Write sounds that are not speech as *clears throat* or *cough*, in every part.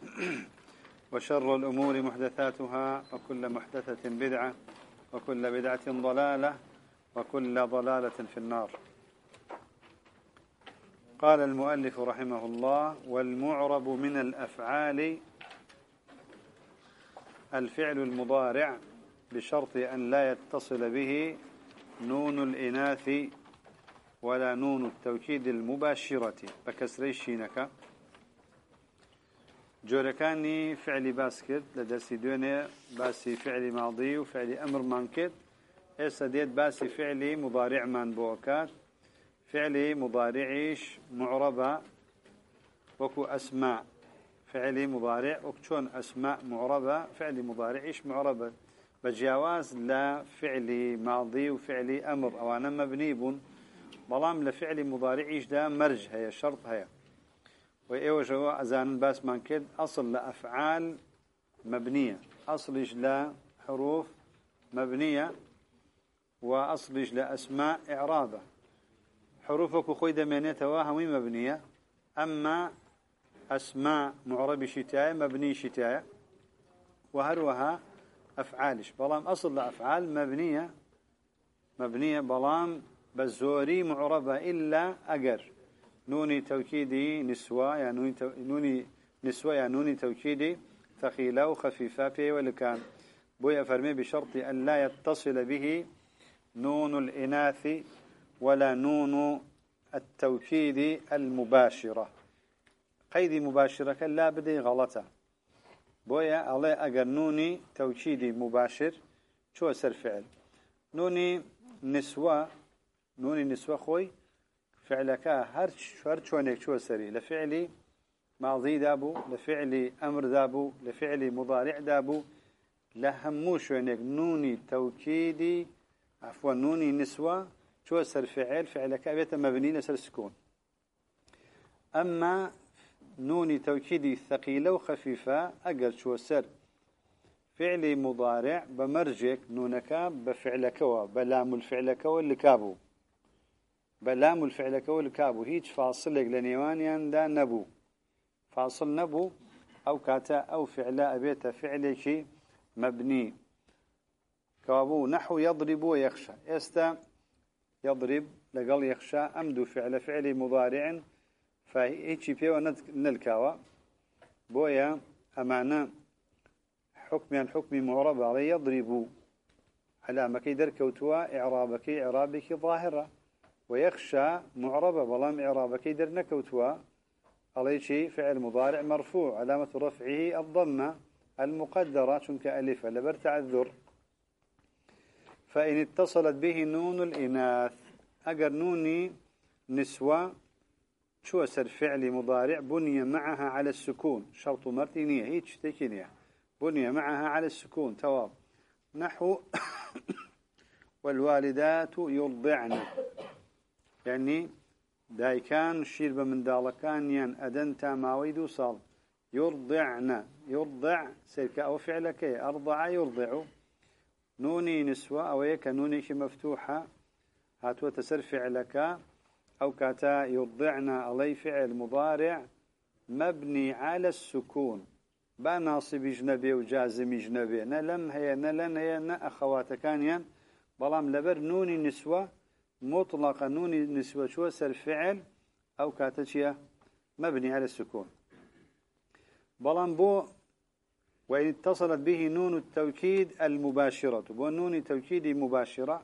*clears throat* وشر الأمور محدثاتها وكل محدثة بدعة وكل بدعة ضلالة وكل ضلالة في النار. قال المؤلف رحمه الله والمعرب من الأفعال الفعل المضارع بشرط أن لا يتصل به نون الإناث ولا نون التوكيد المباشرة. بكسري الشينك جوركاني فعل باسكت لدرسي دوني باسي فعل ماضي وفعل أمر مانكت إيسا ديت باسي فعل مضارع من بوكات فعل مضارعيش معربة وكو أسماء فعل مضارع وكشون أسماء معربة فعل مضارعيش معربة بجواز لا فعل ماضي وفعل أمر أو أنا مبني بون بلام لفعل مضارعيش دا مرج هي شرط هي وإيوه جوا أزان باس من كد أصل لأفعال مبنية أصلش حروف مبنية وأصلش لأسماء إعرابة حروفك خوي دمينيتها همي مبنية أما أسماء معرب شتاية مبني شتاية وهروها أفعالش بلام أصل لأفعال مبنية مبنية بلام بزوري معربة إلا أجر نوني توكيدي نسوة يا نوني, تو... نوني نسوة يا نوني توكيدي ثقيلة وخفيفة في ولكان بويا فرمي بشرط أن لا يتصل به نون الإناث ولا نون التوكيد المباشرة. قيد مباشرة لا بدي غلطة. بويا علي أجر نوني توكيدي مباشر شو سر فعل؟ نوني نسوة نوني نسوة خوي فعلك هر هر شونك شو سري لفعلي ماضي دابو لفعلي أمر دابو لفعلي مضارع دابو لهمو شونك نوني توكيدي عفوا نوني نسوة شو سر فعل فعلك أبيت مبني لسر سكون أما نوني توكيدي ثقيلة وخفيفة أقل شو سر فعلي مضارع بمرجك نونك بفعلك وبلام الفعلك واللي كابو بلام الفعل كول كابو هيج فاصلك لنيوانيان دا نبو فاصل نبو أو كاتا أو فعلاء بيت فعلك مبني كابو نحو يضرب ويخشى استا يضرب لقل يخشى أمد فعل فعل مضارع فهيج بيو نلكاوا بويا أمانا حكم حكم معرب علي يضرب على ما كيدر كوتوا إعرابك إعرابك ظاهرة ويخشى معربة بلام إعرابة. كيدر نكوتوا علي شيء فعل مضارع مرفوع علامة رفعه الضمة المقدرة شنك ألف لبر تعذر. فإن اتصلت به نون الإناث أجر نوني نسوة شو أسر فعل مضارع؟ بني معها على السكون. شرط مرتينية هيك تكينية بني معها على السكون. تواب. نحو *coughs* والوالدات يرضعن. يعني دايكان شير من دالكان ين أدن تاماوي دو صال. يرضعنا يرضع سيرك أو فعلك. أرضع يرضع. نوني نسوة أو يك نوني مفتوحة. هاتوا تسر فعلك. أو كاتا يرضعنا علي فعل مضارع. مبني على السكون. بناصب جنبي وجازم جنبي. نلم هي نلن هي نا أخواتكان ين. بلام لبر نوني نسوة. مطلق نون نسبة شو سر فعل أو كاتشيا مبني على السكون. بلان بو وإن اتصلت به نون التوكيد المباشرة. بو نون التوكيد مباشرة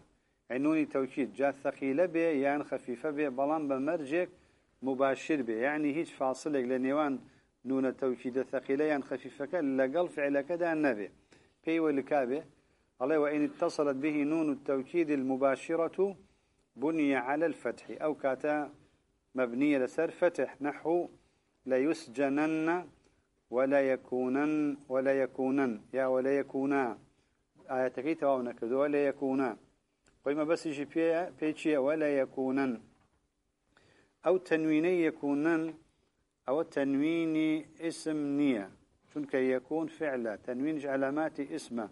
يعني نون التوكيد جاء ثقيلة به يعني خفيفة به بلان بمرجك مباشر به يعني هيج فاصلك لنيوان نون التوكيد الثقيلة يعني خفيفة لقل فعلك دا النبي بي والكابه الله وإن اتصلت به نون التوكيد المباشرة بني على الفتح أو كاتا مبنية لسر فتح. نحو ليسجنن ولا يكونن ولا يكونن. يا ولا يكونا. آياتكي تواونا كذو ولا يكونا. قيمة بس يجي بيتشي ولا يكونن. أو تنويني يكونن. أو تنويني اسم نية. شنك يكون فعلا. تنوين علامات اسمه.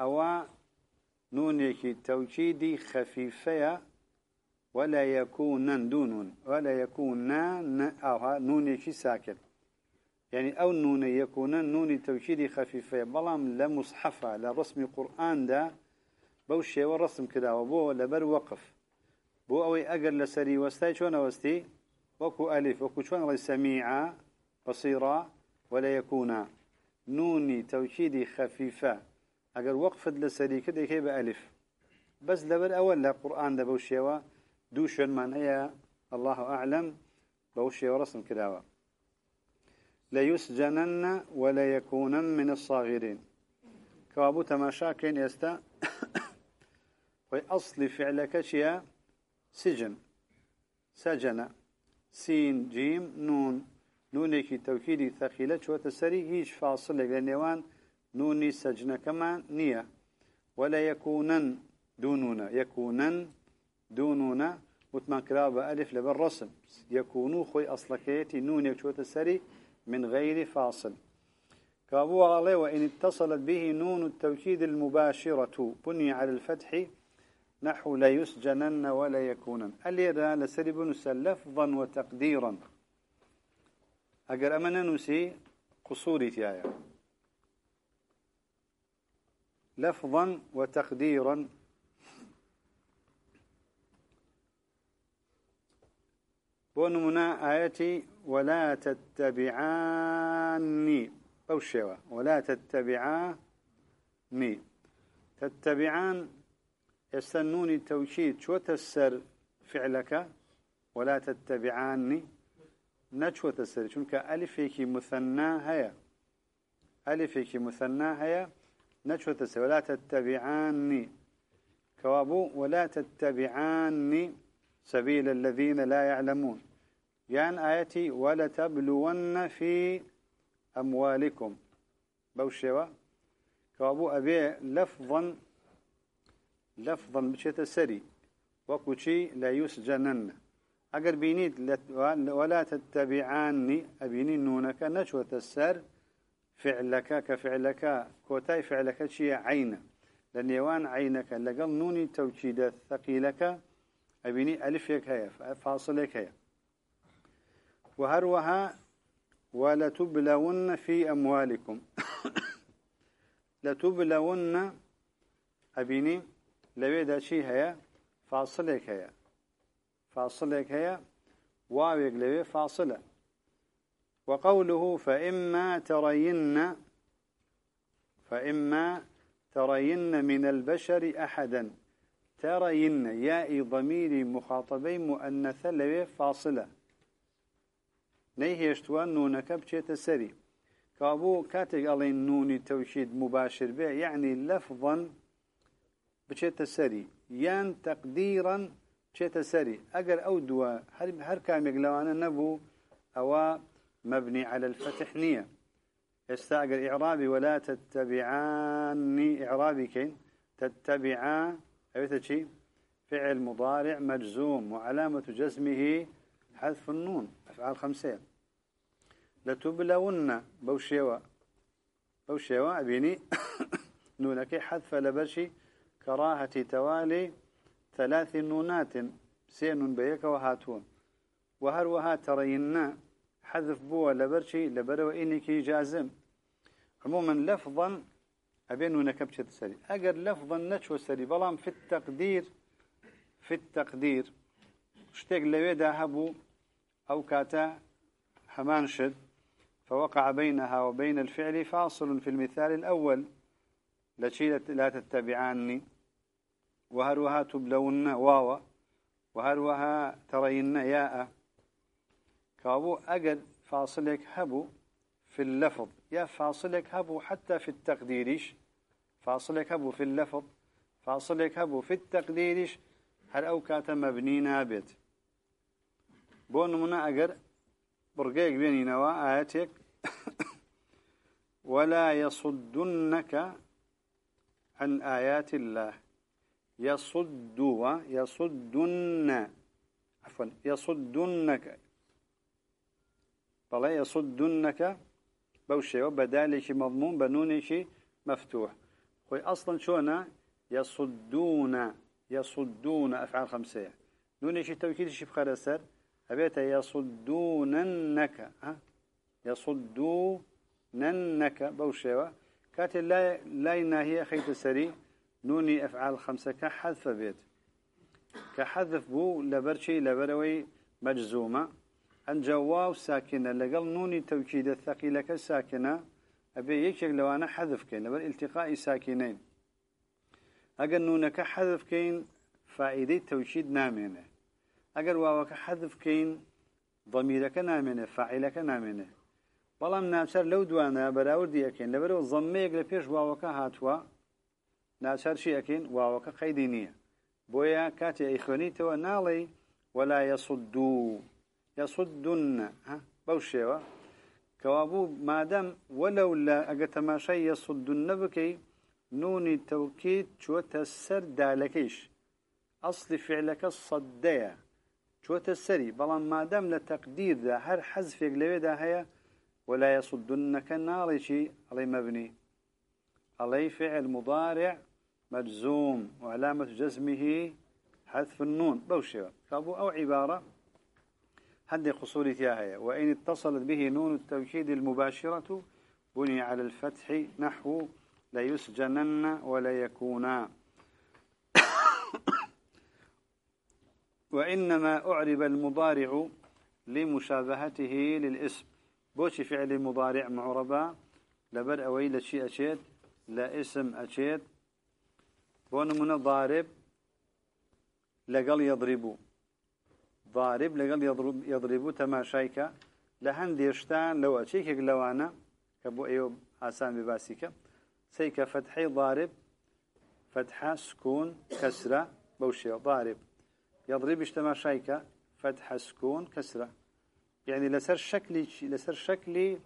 أو نونك توكيدي خفيفة ولا يكونن دون ولا يكونن أو نونك ساكن يعني أو نون يكونن نون توكيدي خفيفة بلام لمصحفة لرسم قرآن ده بوشي ورسم كده وبو لبر وقف بو أوي أقل لسري وستاي شون وستي وكو ألف وكو شون سميعة بصيرة ولا يكون نوني توكيدي خفيفة أقل وقفت لسري كده كيب ألف بس لبر أول لا قرآن ده بوشي دوشن من هي الله أعلم بوشي ورسم كده ليسجنن ولا يكونن من الصاغرين. كابو تماشاكين يستا أصل فعلك شيء سجن. سجن. سين جيم نون. نونك توكيدي ثقيلة شو تسري هيش فاصل لنيوان نوني سجن كمان نية ولا يكونن دونونا. يكونن دونونا. وتمان كرابة ألف لبالرسم يكونوا خوي أصلكيتي نوني شو تسري من غير فاصل. كابو عليه وإن اتصلت به نون التوكيد المباشرة. بني على الفتح نحو لا يسجنن ولا يكونن. اللي لسرب لفظا وتقديرا؟ أقر أمنا نسي قصوري تيايا. لفظا وتقديرا. بونمنا آياتي ولا تتبعاني. أو الشيوة ولا تتبعاني. تتبعان يستنون التوكيد شو تسر فعلك؟ ولا تتبعاني. نشو تسر؟ شنك ألفك مثنى هيا. ألفك مثنى هيا. نشو تسر ولا تتبعاني. كوابو ولا تتبعاني سبيل الذين لا يعلمون. يعني آياتي ولتبلون في أموالكم. بوشوا كابو أبي لفظا لفظا بشيت سري وكوشي لا يسجنن. أقر بينيت ولا تتبعاني أبيني نونك نشوة السر فعلك كفعلك كوتاي فعلك شيء عين. لأن يوان عينك لقل نوني توكيد ثقيلك أبيني ألفك هيا فاصلك هيا. وهروها ولتبلون في أموالكم. *coughs* لتبلون أبيني لويدا شي هيا فاصلك هيا. فاصلك هيا واويك لوي فاصلة. وقوله فإما ترين فإما ترين من البشر أحدا. ترين يا ضمير مخاطبين مؤنثة لوي فاصلة. نەیهێشتووە نونەکە بچێتە سەری. کابوو کاتێک ئەڵێن نونی تەوشید مباشر بێ یعنی لەفظەن بچێتە سەری. یان تەقدیران بچێتە سەری. ئەگەر ئەو دووە هەر کامێک لەوانە نەبوو ئەوە مبني على الفتح نية. يستأجر إعرابي ولا تتبعاني. إعرابي كين تتبعا شيء فعل مضارع مجزوم وعلامة جزمه حذف النون أفعال خمسة. لتبلون بوشيوا. بوشيوا أبيني. *coughs* نونك حذف لبرشي. كراهة توالي ثلاث نونات. سين بيك وهاتون. وهروها ترينا حذف بوا لبرشي لبرو إنك جازم. عموما لفظا أبين نكبشة السري؟ أجر لفظا نشو السري بلام في التقدير في التقدير. اشتاق لويدا هبو أو كاتا همان شد. فوقع بينها وبين الفعل فاصل في المثال الأول. لشي لا تتبعاني. وهروها تبلون واوا. وهروها ترين ياء. كابو أجد فاصلك هبو في اللفظ. يا فاصلك هبو حتى في التقديرش فاصلك هبو في اللفظ. فاصلك هبو في التقديرش هل أو كاتا مبني نابت. بۆ نمونە ئەگەر بڕگەیەک بێنینەوە ئاەتێک ولا يصدنك عن آيات الله. يصد يصدن. عفوا يصدنك طلع يصدنك بوشي وبدالش مضمون بنونش مفتوح. خوي أصلا شونا؟ يصدون يصدون أفعال خمسة. نونش توكيد شي بخار سر أبيت يصدوننك ها؟ يصدوننك بوشي. كاتي لا لا ناهي خيت سري نوني أفعال خمسة كحذف بيت. كحذف بو لبرشي لبروي مجزومة. نوني توكيد الثقيلة كساكنة أبي يكشك لو أنا حذف كين لبر التقاء ساكنين. أقل نونك حذف كين فائدة توكيد نامنة أقل واوك حذف كين ضميرك نامنة فاعلك نامنة بەڵام ناچەر لەو دوانە بەراوردی ئەەکەین لەبەرەوە زەمەیەک لە پێش واوەکە هاتووە ناچار چی ئەەکەین واوەکە قەیدی نییە بۆیە کاتێ ئەیخوێنیتەوە ناڵێ ولا يصدو يصدن کەوابوو مادەم وەلو لە ئەگە تەماشای يصدن نەبکەی نونی تەوکید چوەتە سەر دالەکەیش ئەسلی فعلەکە سەدەیە چوەتە سەری بەڵام مادەم لە تەقدیردا هەر حەزفێک لەوێدا هەیە ولا يصدنك النار شيء علي مبني. علي فعل مضارع مجزوم وعلامة جزمه حذف النون. بوشي كابو أو عبارة. هدي قصور تياهية وإن اتصلت به نون التوكيد المباشرة بني على الفتح نحو ليسجنن ولا يكونا *coughs* وإنما أعرب المضارع لمشابهته للاسم. بوشي فعل مضارع معربة. لبر أوي لشي أشيت. لا اسم أشيت. بون من ضارب لقل يضربو. ضارب لقل يضرب يضربو تماشايك لهن ديشتان لو أشيك لو أنا كبو أيوب آسان بباسيك سيك فتحي ضارب. فتحة سكون كسرة. بوشي ضارب. يضرب اشتماشايك فتحة سكون كسرة. يعني لسر شكلي لسر شكلي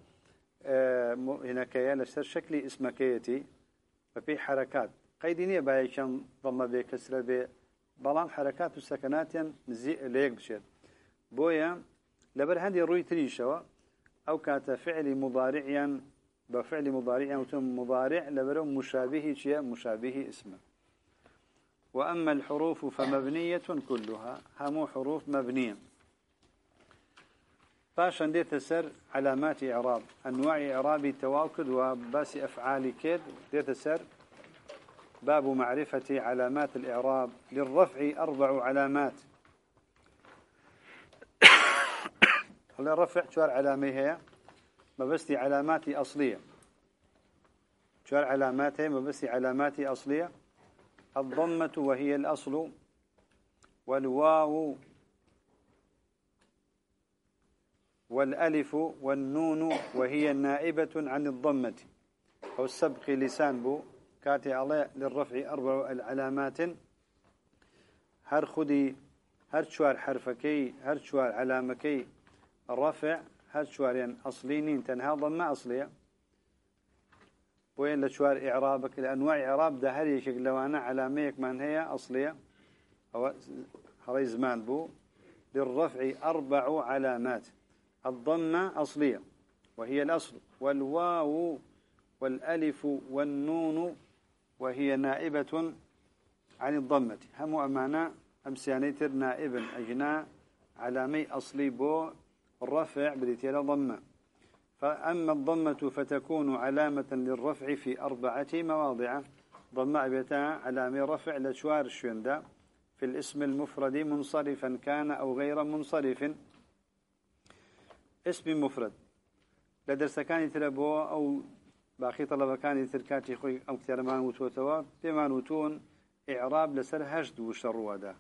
آه هناك لسر شكلي اسمكيتي. ففي حركات. قيدينية باي كان ضم بكسرة ب بلان حركات وسكنات زي ليك بشير بويا لبر هذه روي تريشوا أو كانت فعل مضارعيا بفعل مضارع وتم مضارع لبرو مشابه شيء مشابه اسمه وأما الحروف فمبنية كلها هم حروف مبنية باشن ديت سر علامات إعراب أنواع إعراب تواكد وباس أفعال كد ديت سر باب معرفة علامات الإعراب للرفع أربع علامات. *coughs* الرفع شوار علامة هي؟ مبستي علامات أصلية. شوار علامات هي مبستي علامات أصلية. الضمة وهي الأصل. والواو والألف والنون وهي نائبة عن الضمة. أو السبق لسان بو. كاتي على للرفع أربع العلامات. هر خدي هر شوار حرفكي هر شوار علامكي الرفع هر شوار يعني أصلينين تنها ضمة أصلية وين لشوار إعرابك الأنواع إعراب ده هر لو أنا علاميك من هي أصلية أو هذا زمان بو للرفع أربع علامات. الضمة أصلية وهي الأصل. والواو والألف والنون وهي نائبة عن الضمة. هم أمانا أمسيانيتر نائبا أجناء علامي أصلي بو الرفع بديتيلا ضمة. فأما الضمة فتكون علامة للرفع في أربعة مواضع. ضمة بيتها علامة رفع لشوار الشوندا في الاسم المفرد منصرفا كان أو غير منصرف. اسم مفرد. لدرسەکانی ترە بۆ ئەو باقی تەڵەبەکانی ترکاتی خۆی ئەم کتێرەمان وتوتەوە پێمان وتون ئعراب لەسەر هەشت وشە ڕووەدا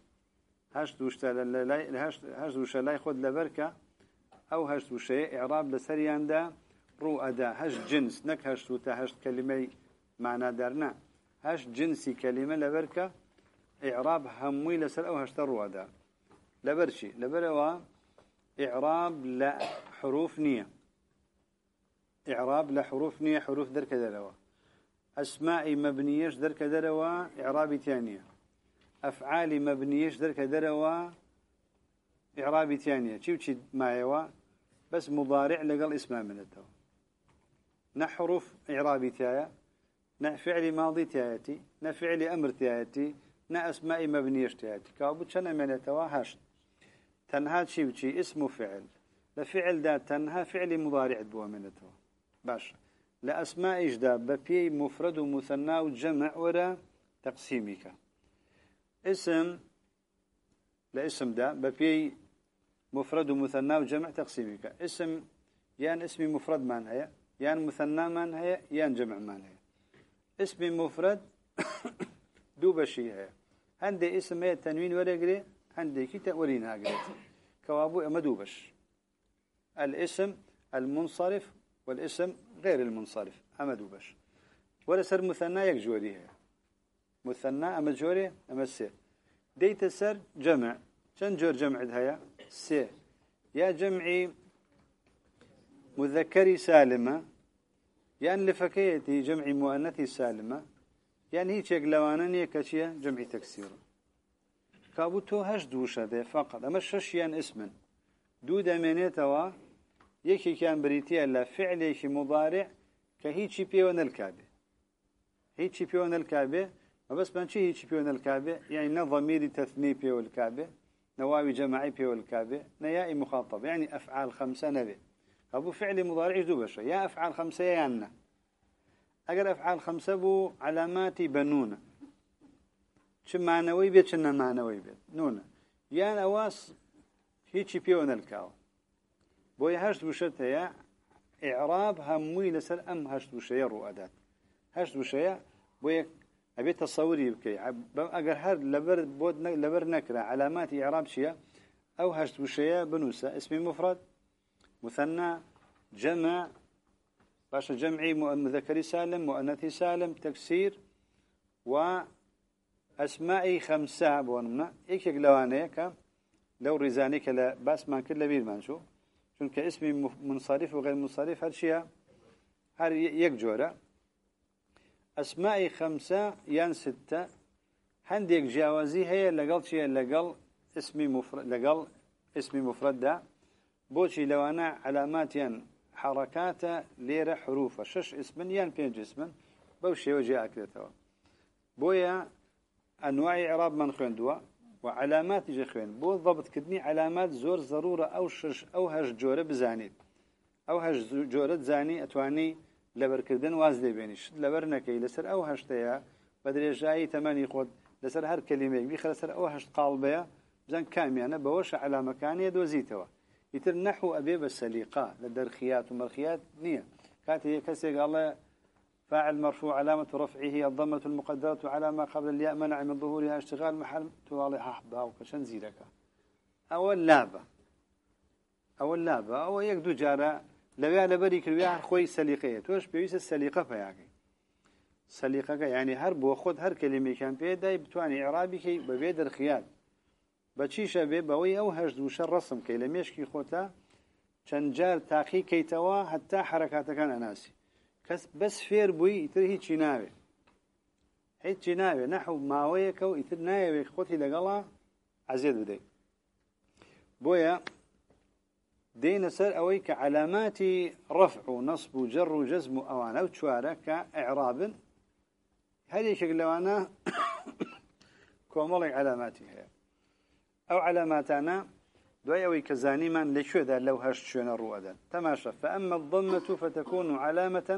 هەشت وشتە هەشت وشە لای خۆت لەبەرکە ئەو هەشت وشەیە ئعراب لەسەریاندا ڕوو ئەدا هەشت جنس. نەک هەشت و تا هەشت کەلیمەی معنادارنا هەشت جنسی کەلیمە لەبەرکە ئعراب هەمووی لەسەر ئەو هەشتە ڕووەدا لەبەرچی لەبەرەوە إعراب لا حروف نية. إعراب لحروف نية حروف درك دروا أسماء مبنيش درك دروا إعراب تانية أفعال مبنيش درك دروا إعراب تانية شو شي معيوا بس مضارع لقل اسماء من التو. نحرف إعراب تايا نفعل ماضي تايتي نفعل أمر تايتي نأسماء مبنيش تايتي كابو شنا من التوا هاشت تنها شي اسم فعل لفعل دا تنها فعل مضارع بوا من التوا باش. لأسماء إجدا ببي مفرد ومثنى وجمع ولا تقسيمك اسم لاسم دا ببي مفرد ومثنى وجمع تقسيمك اسم يان اسم مفرد من هي يان مثنى من هي يان جمع من هي اسم مفرد *coughs* دو بشي هي عندي اسم هي تنوين ولا قري عندي كي تأولينها قري كوابو اما دوبش الاسم المنصرف والاسم غير المنصرف أما دوبش ولا سر مثنى يك هي مثنى أما جوري أما سي. ديت سر جمع. شن جور جمع هيا سي. يا جمعي مذكري سالمة. يعني لفكيتي جمعي مؤنثي سالمة. يعني هي شيء لوانا كشيء جمعي تكسير. كابوتو هش دوشة فقط. أما ششيان اسما دو دمينيتوا يكي كان بريتيا لا فعل مضارع كهيتشي بيون الكابي هيتشي بيون الكابي بس بنشي هيتشي بيون الكابي يعني نظمير تثني بيون الكابي نواوي جماعي بيون الكابي نيائي مخاطب. يعني أفعال خمسة نبي أبو فعل مضارع دو بشر يا أفعال خمسة يا أنا أجر أفعال خمسة بو علاماتي بنونة شو معنوي بيت شنا معنوي بيت نونة يا نواس هيتشي بيون الكاو بۆی هەشت وشت هەیە ئعراب هەمووی لەسەر ئەم هەشت وشەیە ڕوئەدات هەشت وشەیە بۆ یەک ئەبێت تەسەوری بکەیت ئەگەر هەر لەبەر بۆ لەبەر نەکرا علاماتی ئعراب چییە؟ بنووسە. اسمی مفرد مثنى جمع باشا جمعي مذكري سالم مؤنثي سالم تكسير و أسمائي خمسة بونمنا إيك لوانيك لو رزانيك لا ما كل بير ما نشوف چونکە اسمی منصرف و غير منصرف هر چیە هر يك جۆرە ئەسمائی خەمسە یان ستە هەندێک جیاوازی هەیە لەگەڵ چیە لەگەڵ اسمی مفرد لەگەڵ اسمی مفرددا بۆچی لەوانە علاماتیان حركاتە لێرە حروفە. شش اسمن یان پێنج اسمن بەو شێوە جیاکرێتەوە. بۆیە ئەنواعی عراب من و علاماتی ژە خوێن. بۆ ضبتکردنی علامات زۆر ضرورە ئەو شش ئەو هەش جۆرە بزانیت. ئەو هەش جۆرت زانی ئەتوانی لەبەرکردن واز لێبێنیش لەبەر نەکەی لەسەر ئەو هەشتەیە بە درێژایی تەمەنی خۆت لەسەر هەر کللیمێکبی خەسەر ئەو هەشت قالبەیە بزان کامیانە بەوەش علامەکانی دۆزیتەوە. ئیتر نەحو ئەبێ بە سەلیقا لە دەرخیات و مەرخیات نییە. کاتێک کەسێک ئاڵە فاعل مرفوع علامة رفعه الضمة المقدرة على ما قبل الياء منع من ظهورها اشتغال محل توالي أحبها وكشن زيرك. أول لابة أول لابة أو يكدو جارة. لو لبري كرويا خوي سليقية توش بيوس السليقة فياكي. سليقة يعني هر بو هر كلمة كان بيدا بتواني إعرابي كي ببيد الخيال. بچیشە بێ بەوەی ئەو وشە ڕسم کەی لە مێشکی خۆتا چەند جار تاقی کەیتەوە هەتا حرەکاتەکان ئەناسی کەس بەس فێر بووی ئیتر هیچی ناوێ. هیچی ناوێ. نەحو ماوەیەکە و ئیتر نایەوێ خۆتی لەگەڵا عزیێت بدەیت. بۆیە دێنە سەر ئەوەی کە علاماتی ڕفع و نەسب و جەڕ و جەزم و ئەوانە و چوارە کە عێرابن هەرێکێک لەوانە *coughs* کۆمەڵی علاماتی هەیە. ئەو علاماتانە دوای ئەوەی کە زانیمان لەکوێدا لەو هەشت شوێنە ڕوەدەن تەماشە. فەئەممە الضمة فتكون علامة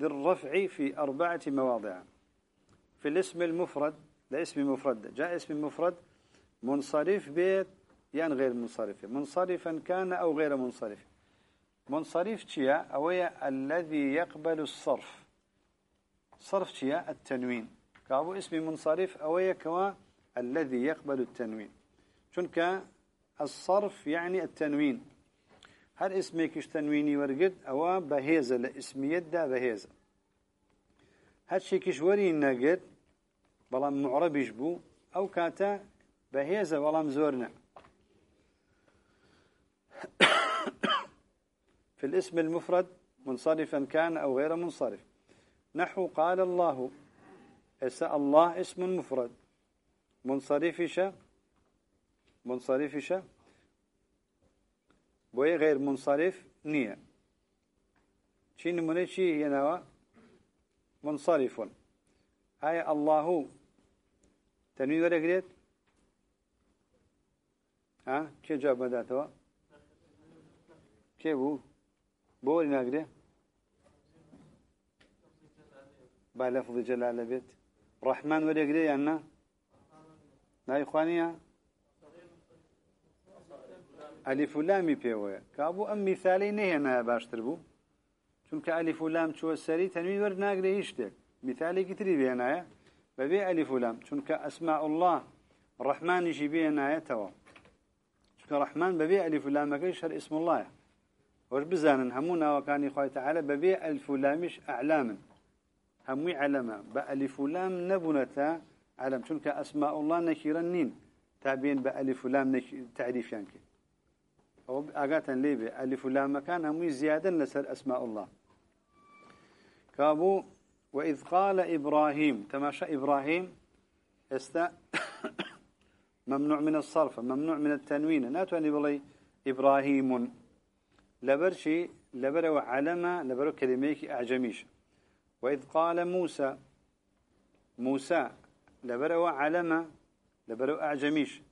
للرفع في أربعة مواضع. في الاسم المفرد لا اسم مفرد جاء اسم مفرد منصرف بيت يعني غير منصرف. منصرفا كان أو غير منصرف. منصرف تشيا أويا الذي يقبل الصرف. صرف تشيا التنوين. كابو اسم منصرف أويا كوا الذي يقبل التنوين. شنك الصرف يعني التنوين. هر اسمك تنويني ورقد أو بهيزة لاسمية دا بهيزة هر شيكش وري نقد بلام معربش بو أو كاتا بهيزة بلام زورنا *coughs* في الاسم المفرد منصرفا كان أو غير منصرف. نحو قال الله إسا الله اسم مفرد. منصرفش منصرفش بوي غير منصرف نية شي نمونه شي هنا منصرف هاي الله تنوين ورقريت ها؟ كي جواب بداتوا كي بو بوري ناقري با لفظ جلالة بيت رحمن ورقري يعني لا إخوانيا ألف لامي بيوه كابو أم مثالي نهينا باشتر بو چونك ألف لام شو السري تنوين ورد ناقري يشتك مثالي كتري بينايا ببي ألف لام. چونك أسماء الله الرحمن يجي بينايا توا چونك الرحمن ببي ألف لام كيش اسم الله وش بزانن همونا وكان يخوي تعالى ببي ألف لامش أعلاما همي علما بألف لام نبنتا علم چونك أسماء الله نكيرا نين تابين بألف لام تعريف ينك أو أقاتا ليبي. ألف لام مكان همي زيادة لسر أسماء الله. كابو وإذ قال إبراهيم تماشى إبراهيم است *coughs* ممنوع من الصرف ممنوع من التنوين. ناتواني بلي إبراهيم. لبرشي لبرو علم لبرو كلميك أعجميش. وإذ قال موسى موسى لبرو علم لبرو أعجميش.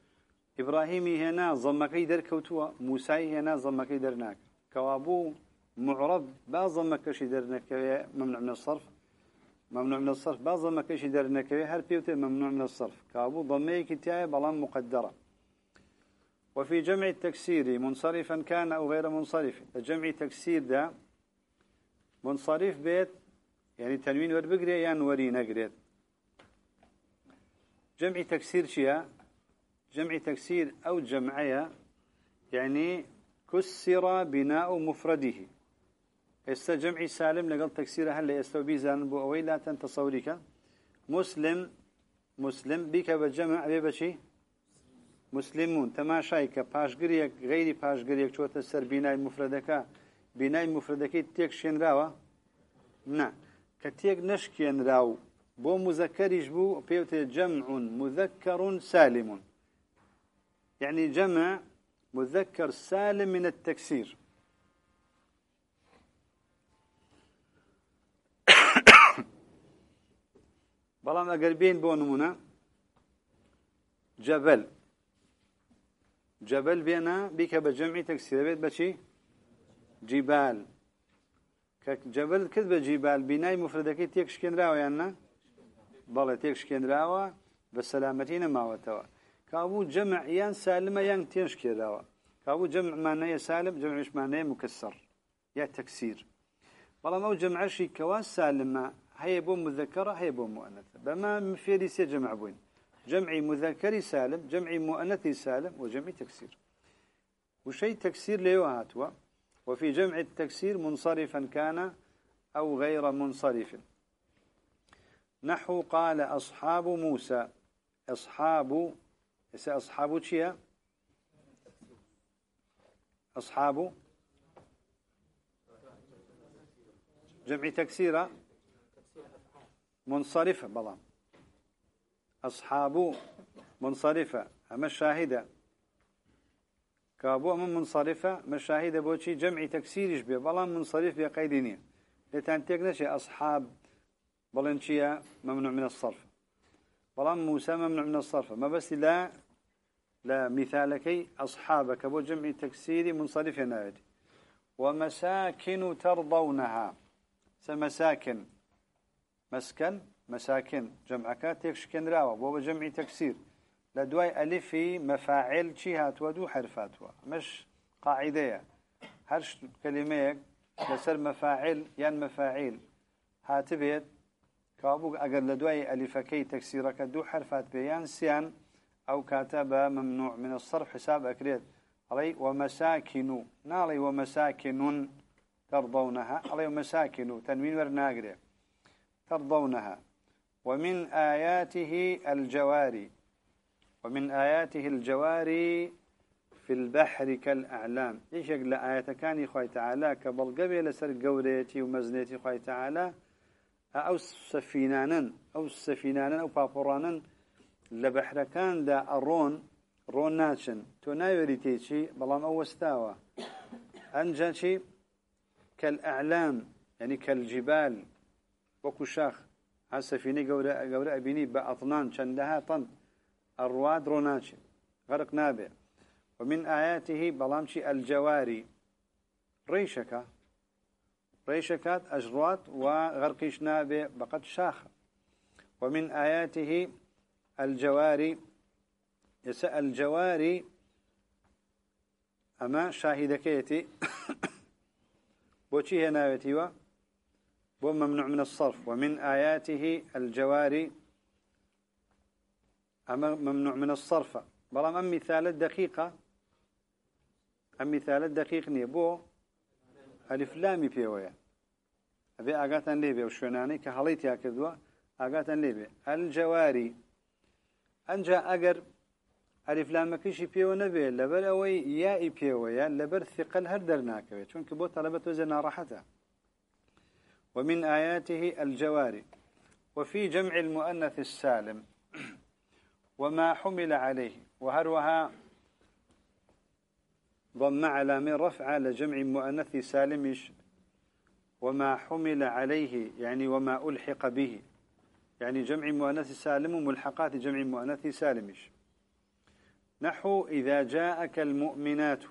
إبراهيمي هنا ضمكي در كوتوا موسى هنا ضمكي درناك كوابو معرب با ضمكشي درناك ممنوع من الصرف. ممنوع من الصرف بعض ضمكشي درناك هر بيوتي ممنوع من الصرف. كابو ضميك تاي بلان مقدرة. وفي جمع التكسير منصرفا كان أو غير منصرف. جمع تكسير ده منصرف بيت يعني تنوين وربقري يعني وري نقريت جمع تكسير شيا جمع تكسير أو جمعية يعني كسر بناء مفرده. است جمعي سالم لقل تكسير هل يستوي بيزان بو أوي لا تنتصوريك مسلم مسلم بك بجمع أبي بشي؟ مسلمون. تماشایکە پاشگریەک غیری پاشگریەک چۆتە سەر بینای مفرەدەکە بینای مفرەدەکەی تێک شێنراوە نه. کە تێک نشکێنرا و بۆ مزەکەریش بوو پێوتێ جەمعون مذكر سالم يعني جمع مذكر سالم من التكسير. بەڵام ئەگەر بین بۆ جبل. جبل بينا بك بجمع تكسير. بيت بشي؟ جبال. جبل كذب جبال. بناي مفردك تيكشكن راو يعني بله تيكشكن راو بسلامتين ما وتوا. كابو جمع يان سالمة يان تيشكن راو كابو جمع معناه سالم جمع مش معناه مكسر يا تكسير ما جمع شيء كواس سالمة هي بو مذكرة هي بو مؤنثة بما مفيدي سي جمع بوين جمعي مذكر سالم جمعي مؤنث سالم وجمع تكسير وشيء تكسير ليوهاتوا وفي جمع التكسير منصرفا كان أو غير منصرف نحو قال أصحاب موسى أصحاب أصحاب شيا أصحاب جمع تكسيرة منصرفة بلان أصحاب منصرفة أما الشاهدة كابو من منصرفة مشاهدة بوشي جمع تكسيرش بي بلان منصرف بقيدينية لتان تيقنش أصحاب بلنشيا ممنوع من الصرف. بلان موسى ممنوع من الصرف. ما بس لا لا مثالكي أصحابك بو جمع تكسيري منصرف نايد ومساكن ترضونها. سمساكن مسكن مساكن. جمعك تكشكن راوة. بو جمع تكسير. لدواي ألفي مفاعل شي هاتوا دو حرفاتوا مش قاعدة. هرش كلمة لسر مفاعل ين مفاعيل هاتبيت. كابو أقل لدواي ألفكي تكسيرك دو حرفات بيان سيان أو كاتب ممنوع من الصرف حساب أكريت علي ومساكن نالي ومساكن ترضونها علي ومساكن تنوين ورناقري ترضونها ومن آياته الجواري. ومن آياته الجواري في البحر كالأعلام. إيش يقول آية كان خوي تعالى كبل قبل سر قوريتي ومزنيتي خوي تعالى أو سفينانا أو سفينانا أو لبحر كان دا أرون رون ناتشن تو نايوري تيشي بلام أو استاوى أنجا شي كالأعلام يعني كالجبال وكشاخ هالسفينة قورة قورة أبيني بأطنان شندها طن الرواد روناتشن غرق نابع ومن آياته بلامشي الجواري ريشكا ريشكات أجروات وغرقيش نابع بقد شاخ. ومن آياته الجواري يسأل الجواري أما شاهدكيتي. *coughs* بوشي هنا و؟ بو ممنوع من الصرف. ومن آياته الجواري أما ممنوع من الصرف. بلام أم مثال الدقيقة. أم مثال الدقيق نيبو ألف لامي بيويا. أبي أقاتا ليبي وشوناني كهليتي هكذا أقاتا ليبي الجواري. أنجا أقر ألف لام كيشي بيو نبي. لبر أوي يائي بيويا. لبر ثقل هر درناكوي چونك بو طلبة وزنا راحتها ومن آياته الجواري. وفي جمع المؤنث السالم. *clears throat* وما حمل عليه. وهروها ضم على من رفع لجمع مؤنث سالمش وما حمل عليه يعني وما ألحق به. يعني جمع مؤنث سالم وملحقات جمع مؤنث سالمش نحو إذا جاءك المؤمنات.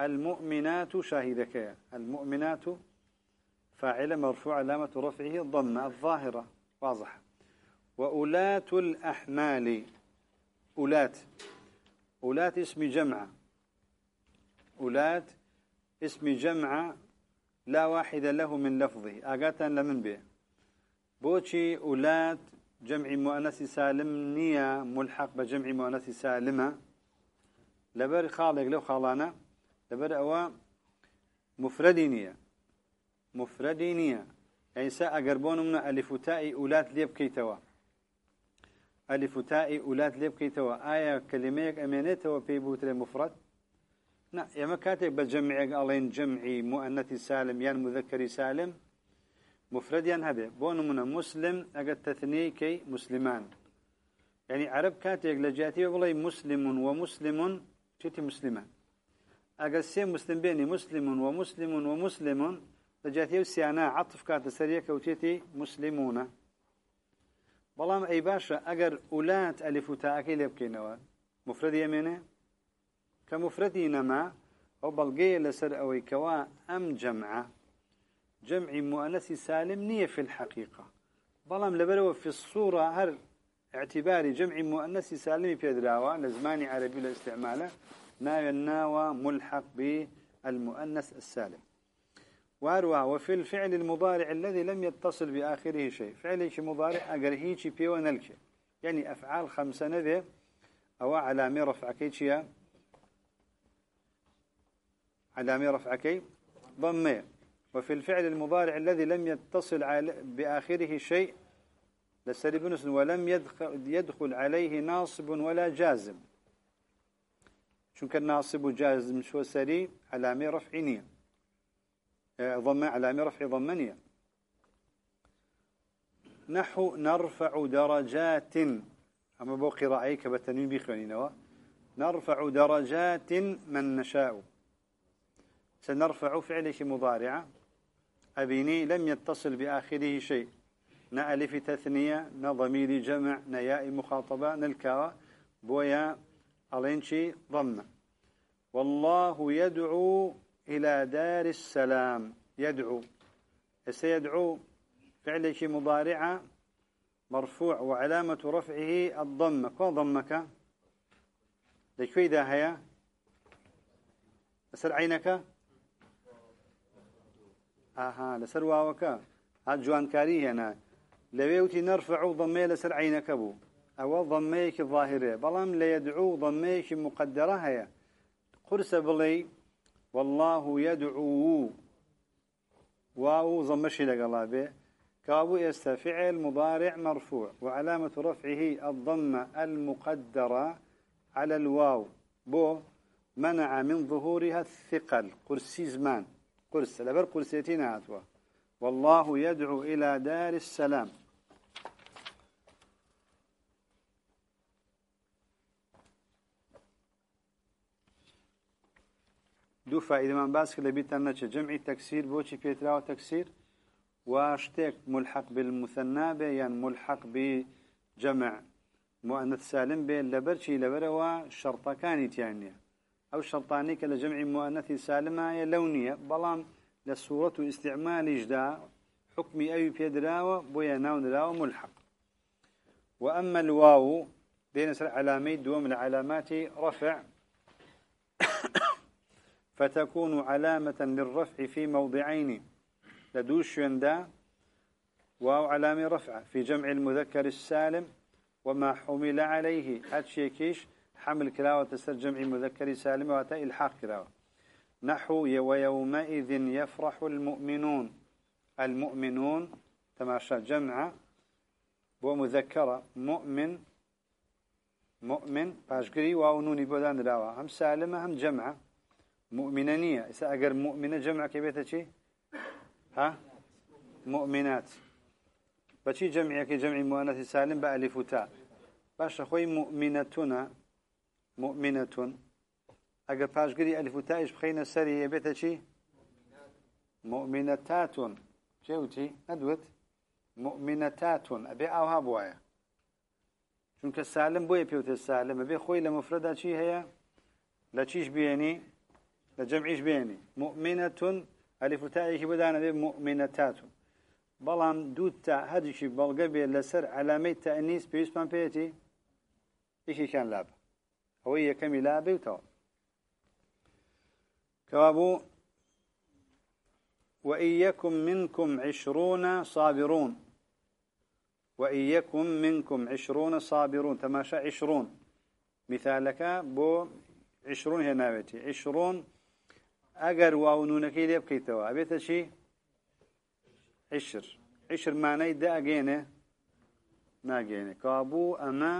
المؤمنات شاهدك. المؤمنات فاعل مرفوع علامة رفعه الضمة الظاهرة. واضح وأولاة الأحمال. أولاة أولاة اسم جمع. أولاة اسم جمع لا واحد له من لفظه. أقاتا لمن به. بوشي أولاة جمع مؤنث سالم نية ملحق بجمع مؤنث سالمة. لبر خالق لو خالانا. لبر أوا مفردي نية. مفردي نية. يعني سا أقربون من ألف تاء أولاة ليب كيتوا. ألف تاء أولاد ليب كيتوا. آية كلمة أمانته وبيبوت مفرد. نا يا ما كاتب بجمع قالين جمعي مؤنث سالم يعني مذكر سالم مفرد يعني هذا بون من مسلم أجد تثني كي مسلمان. يعني عرب كاتب لجاتي والله مسلم ومسلم تيتي مسلمان. أجد سي مسلم بيني مسلم ومسلم ومسلم لجاتي وسيانا عطف كات سريك وتيتي مسلمون. بەڵام ئەی باشە ئەگەر ئولات ئەلیف و تاکەی لێ بکەینەوە مفرد یەمێنێ کە مفردی نەما ئەو بەڵگەیە لەسەر ئەوەی کەوا ئەم جەمعە جمعی مؤنثی سالم نییە في الحقيقة. بەڵام لەبەرەوە في الصورة هەر اعتباري جمع مؤنث سالم بيدراوا لزماني عربي الاستعماله ناوى الناوى ملحق بالمؤنث السالم. واروا وفي الفعل المضارع الذي لم يتصل بآخره شيء. فعل شي مضارع أجر هيجي بيو يعني أفعال خمسة نذي أو علامة رفعكي شيا علامة رفعكي ضمية وفي الفعل المضارع الذي لم يتصل بآخره شيء لسري ولم يدخل, عليه ناصب ولا جازم. شو كان ناصب وجازم شو سري؟ علامة رفعينيه ضم علامة رفع ضمنية نحو نرفع درجات. أما بو قراءي كبتنين بيخوانينوا نرفع درجات من نشاء. سنرفع فعل مضارعة. أبيني لم يتصل بآخره شيء. نألف تثنية نضمير جمع نياء مخاطبة نلكاوة بويا ألينشي ضمة والله يدعو إلى دار السلام. يدعو. سيدعو فعل مضارعة. مرفوع وعلامة رفعه الضمة كون ضمك؟ لكي ذا هيا لسر عينك؟ آها لسر واوك هاد جوان كاري هنا لويوتي نرفع ضمي لسر عينك بو أو ضميك الظاهرة بلام ليدعو ضميك مقدرة هيا قرس بلي والله يدعو واو ضمشي لقلا به كابو يستفعل مضارع مرفوع. وعلامة رفعه الضمة المقدرة على الواو. بو منع من ظهورها الثقل. قرسي زمان. قرس لبر قرسيتين هاتوا. والله يدعو إلى دار السلام. دو فائدة من باسك لبيت النجة جمع تكسير بوشي بيترا وتكسير واشتك ملحق بالمثنى به يعني ملحق بجمع مؤنث سالم به لبرشي لبروا كانت يعني أو شرطاني كلجمع مؤنث سالمة لونية. بلان للصورة استعمال جدا حكمي أي بيدراوة بويا ناون دراوة ملحق. وأما الواو دين علامي دوم العلامات رفع. *coughs* فتكون علامة للرفع في موضعين. لدوش يندا واو علامة رفع في جمع المذكر السالم. وما حمل عليه. أتشيكيش حمل كلاوة تسر جمع مذكر سالم واتا إلحاق كلاوة. نحو ويومئذ يفرح المؤمنون. المؤمنون تماشى جمع ومذكرة مؤمن مؤمن باشقري واو نوني بودان دراوة هم سالمة هم جمعة مؤمنانية. إذا أجر مؤمنة جمع كيف شيء ها؟ مؤمنات. بشي جمع كجمع مؤنث سالم بألف تاء باش أخوي مؤمنتنا مؤمنة. باش قري ألف تاء إيش بخينا سري بيت شيء مؤمنتات. جوتي أدوت مؤمنتات. أبي أوها بوايا. چونك السالم بوي بيوت السالم أبي خوي لمفردة شيء هي لا تشيش بيني لجمعيش بيني مؤمنة. ألف تاء بدانا مؤمنتات. بلان دوتا هدشي بلغبي لسر علامة تأنيس بيسمان بيتي إيشي كان لاب هو يكمي لابي وتو كوابو وإن منكم عشرون صابرون. وإن منكم عشرون صابرون. تماشى عشرون. مثالك بو عشرون هنا ناويتي عشرون ئەگەر واونونەکەی لێ بکەیتەوە. ئەبێتە چی؟ عشر. عشر مانەی داگەێنێ ناگەێنێ کابوو ئەمە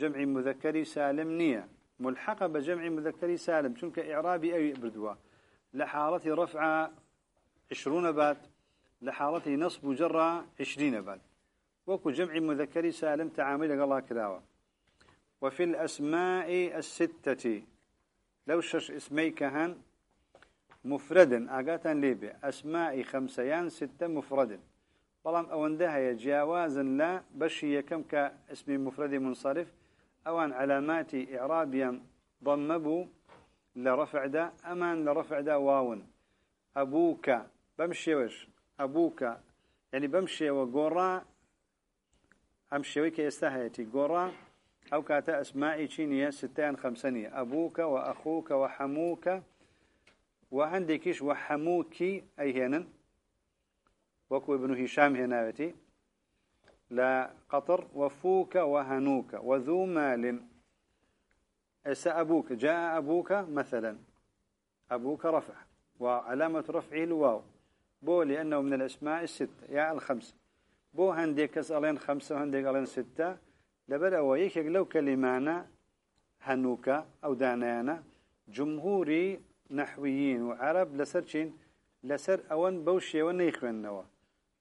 جمعی مذكری سالم نییە ملحقة بجمع مذكري سالم چونك إعرابي أي بردوا لحالة رفع عشرون بات لحالة نصب جرى عشرين بات. وكو جمع مذكري سالم تعامل الله كراوة وفي الأسماء الستة لو شش اسمي كهن مفردا أقاتا ليبي أسماء خمسيان ستة مفردا بلام أوندها يجاوازا لا بشي كم كاسم مفرد منصرف أوان علامات إعرابيا ضمبوا لرفع دا أمان لرفع دا واون. أبوك بمشي وش أبوك يعني بمشي وقرا أمشي ويك يستهيتي قرا. أو كاتا أسمائي تشينية ستان خمسانية. أبوك وأخوك وحموك. وعندكش وحموكي أي هنا وكو ابن هشام هناوتي لا قطر وفوك وهنوك وذو مال أسا أبوك جاء أبوك مثلا. أبوك رفع وعلامة رفعه الواو. بو لأنه من الأسماء الستة. يا الخمسة بو هنديك ألين خمسة وهنديك ألين ستة. لبدا ويك لو كلمانا هنوك أو دانانا. جمهوري نحويين وعرب لسر چين لسر أون بوشي ونيخوان نوا.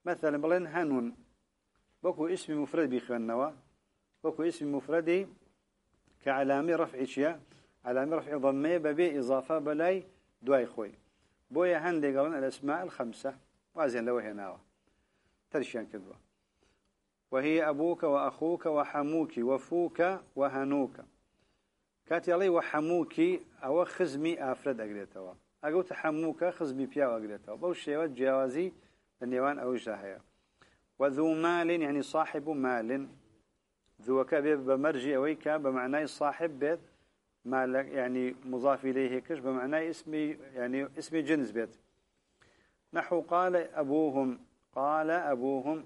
مثلا بلين هنون. بكو اسم مفرد بيخوان نوا بكو اسم مفردي كعلامة رفع اشياء علامة رفع ضمية ببي إضافة بلاي دواي خوي. بويا هندي قالون الأسماء الخمسة. وازين لو هنا ترشيان كذبه وهي أبوك وأخوك وحموك وفوك وهنوك. كاتي الله وحموكي أو خزمي أفرد أقريتوا. أقول تحموك خزمي بيا أقريتوا. بو شيء جوازي النيوان أو جاهية وذو مال يعني صاحب مال. ذو كبير بمرجي أويك بمعنى صاحب بيت مال يعني مضاف إليه كش بمعنى اسمي يعني اسمي جنس بيت. نحو قال أبوهم قال أبوهم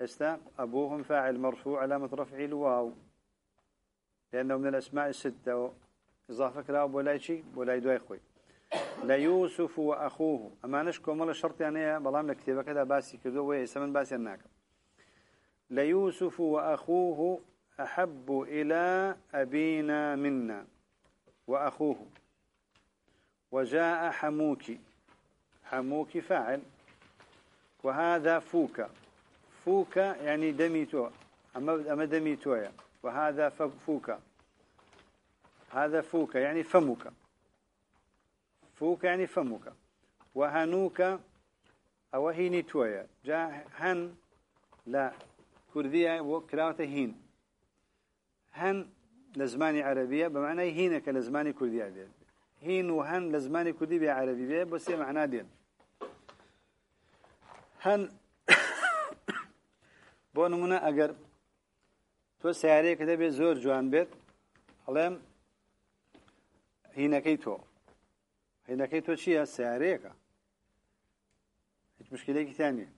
استا أبوهم فاعل مرفوع علامة رفعه الواو. لأنه من الأسماء الستة إضافة كلام ولا شيء ولا يدوي خوي ليوسف وأخوه. أما نشكو مال الشرط يعني بلام لكتابة كذا باسي كذا ويسمن باسي الناك ليوسف وأخوه أحب إلى أبينا منا وأخوه. وجاء حموك حموك فاعل. وهذا فوك فوك يعني دميتو أما أما دميتو وهذا فوك هذا فوك يعني فمك فوك يعني فمك. وهنوك أو هيني تويا. جاء هن لا كردية وكراوة هين. هن لزماني عربية بمعنى هينك لزماني كردية بيه هين وهن لزماني كردي بيه عربي بيه بس معنى دين. هن *coughs* بۆ نمونە ئەگەر تۆ سیارەیەکە دەبێت جوان بێت هەڵێم هینەکەی تۆ هینەکەی تۆ چییە؟ سیارەیەەکە هیچ مشکلێکی تانیە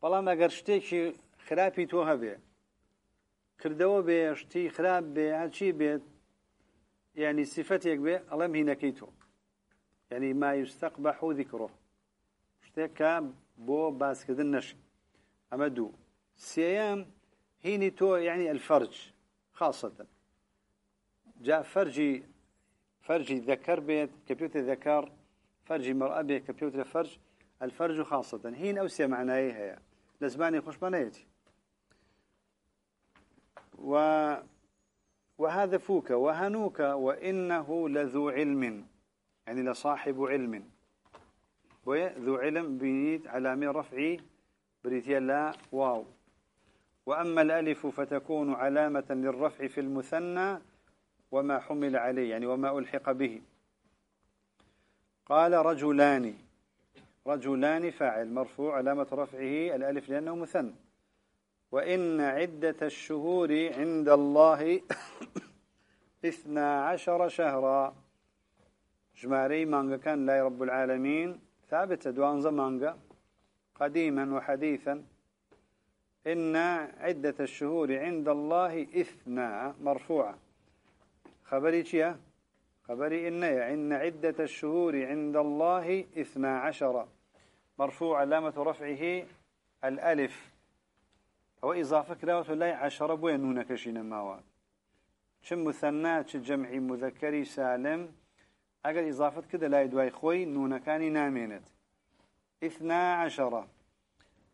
بەڵام ئەگەر شتێکی خراپی تۆ هەبێ کردەوە بێ شتی خراپ بێ هەچی بێت یعنی سیفەتێک بێ ئەڵەم هینەکەی تۆ. یعنی ما يستقبح ذكره شتێک کە بۆ باسکردن نەشی. ئەمە دوو. سيام هيني تو يعني الفرج خاصة جاء فرجي فرجي ذكر بيت كبيوت ذكر فرجي مرأة بيت كبيوت فرج. الفرج خاصة. هين أوسيا معناه هي؟ لزماني خوش منايتي و وهذا فوك وهنوك وإنه لذو علم. يعني لصاحب علم. وذو علم بنيت علامة رفعي بريتيا لا واو. وأما الألف فتكون علامة للرفع في المثنى وما حمل عليه يعني وما ألحق به. قال رجلان. رجلان فاعل مرفوع علامة رفعه الألف لأنه مثنى. وإن عدة الشهور عند الله *coughs* اثنا عشر شهرا. جماري مانجا كان لا رب العالمين. ثابتة دوان زمانجا قديما وحديثا. إن عدة الشهور عند الله إثنى مرفوعة. خبري شيا خبري إن إن عدة الشهور عند الله إثنى عشر. مرفوع علامة رفعه الألف. هو إضافة كلاوة الله عشر بوين هنا كشين ماوات شم مثنى جمع مذكري سالم. أقل إضافة كده لا يدواي خوي نون كاني نامينت. إثنى عشر.